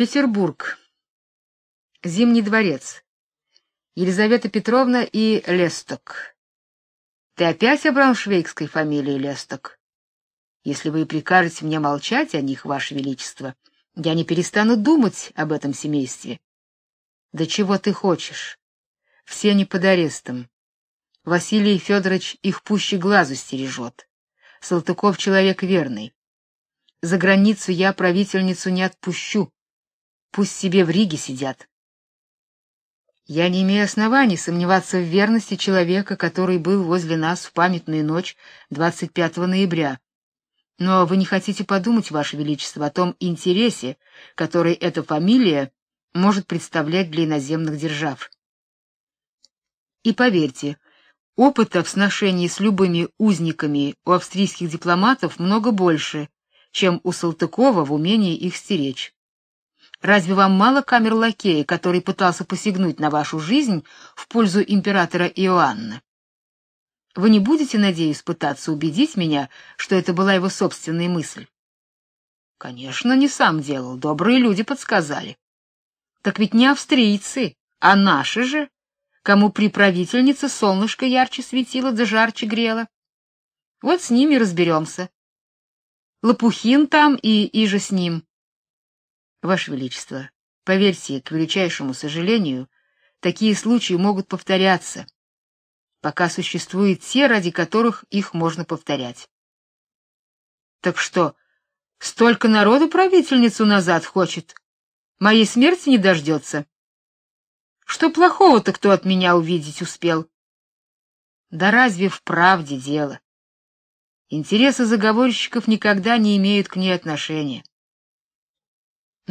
Петербург. Зимний дворец. Елизавета Петровна и Лесток. Ты опять о брауншвейгской фамилии Лесток? Если вы прикажете мне молчать о них, ваше величество, я не перестану думать об этом семействе. Да чего ты хочешь? Все они под арестом. Василий Федорович их пуще глазу стережет. Салтыков человек верный. За границу я правительницу не отпущу. Пусть себе в Риге сидят. Я не имею оснований сомневаться в верности человека, который был возле нас в памятную ночь 25 ноября. Но вы не хотите подумать, ваше величество, о том интересе, который эта фамилия может представлять для иноземных держав. И поверьте, опыта в сношении с любыми узниками у австрийских дипломатов много больше, чем у Салтыкова в умении их стеречь. Разве вам мало камер лакея, который пытался посягнуть на вашу жизнь в пользу императора Иоанна? Вы не будете, надеюсь, пытаться убедить меня, что это была его собственная мысль? Конечно, не сам делал, добрые люди подсказали. Так ведь не австрийцы, а наши же, кому при правительнице солнышко ярче светило да жарче грело. Вот с ними разберемся. Лопухин там и иже с ним. Ваше величество, поверьте, к величайшему сожалению, такие случаи могут повторяться, пока существуют те, ради которых их можно повторять. Так что, столько народу правительницу назад хочет, моей смерти не дождется. Что плохого-то кто от меня увидеть успел? Да разве в правде дело? Интересы заговорщиков никогда не имеют к ней отношения.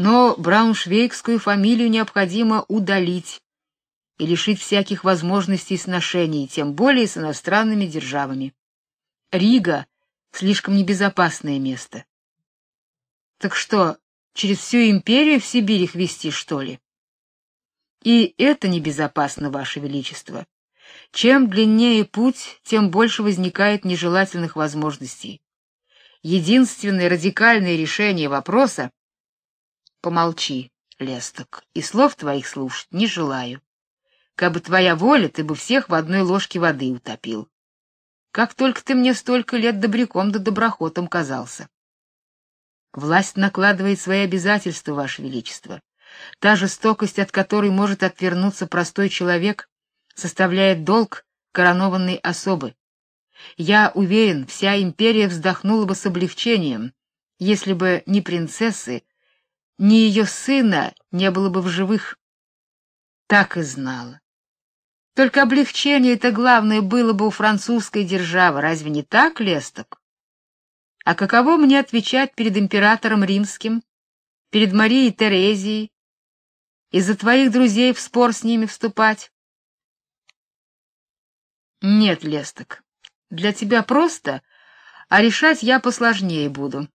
Но брауншвейгскую фамилию необходимо удалить и лишить всяких возможностей сношений, тем более с иностранными державами. Рига слишком небезопасное место. Так что, через всю империю в Сибирь их вести, что ли? И это небезопасно, ваше величество. Чем длиннее путь, тем больше возникает нежелательных возможностей. Единственное радикальное решение вопроса Помолчи, Лесток, и слов твоих слушать не желаю. Кабы твоя воля, ты бы всех в одной ложке воды утопил. Как только ты мне столько лет добряком да доброхотом казался. Власть накладывает свои обязательства, ваше величество. Та жестокость, от которой может отвернуться простой человек, составляет долг коронованной особы. Я уверен, вся империя вздохнула бы с облегчением, если бы не принцессы, ни ее сына не было бы в живых. Так и знала. Только облегчение это главное было бы у французской державы, разве не так, Лесток? А каково мне отвечать перед императором римским, перед Марией Терезией, из-за твоих друзей в спор с ними вступать? Нет, Лесток, для тебя просто, а решать я посложнее буду.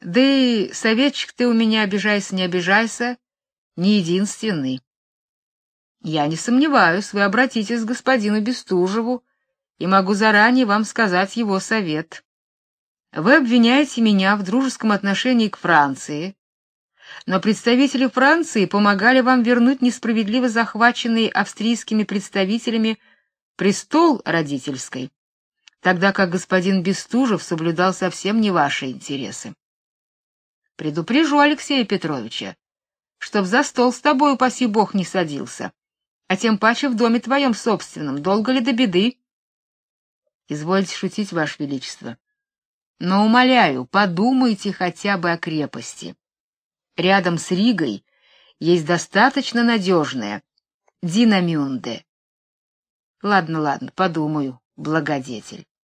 Да и советчик ты у меня, обижайся, не обижайся, не единственный. Я не сомневаюсь, вы обратитесь к господину Бестужеву, и могу заранее вам сказать его совет. Вы обвиняете меня в дружеском отношении к Франции, но представители Франции помогали вам вернуть несправедливо захваченный австрийскими представителями престол родительской, тогда как господин Бестужев соблюдал совсем не ваши интересы. Предупрежу Алексея Петровича, чтоб за стол с тобой, упаси бог, не садился, а тем паче в доме твоем собственном, долго ли до беды? Извольте шутить, ваше величество. Но умоляю, подумайте хотя бы о крепости. Рядом с Ригой есть достаточно надежная Динамюнде. Ладно, ладно, подумаю, благодетель.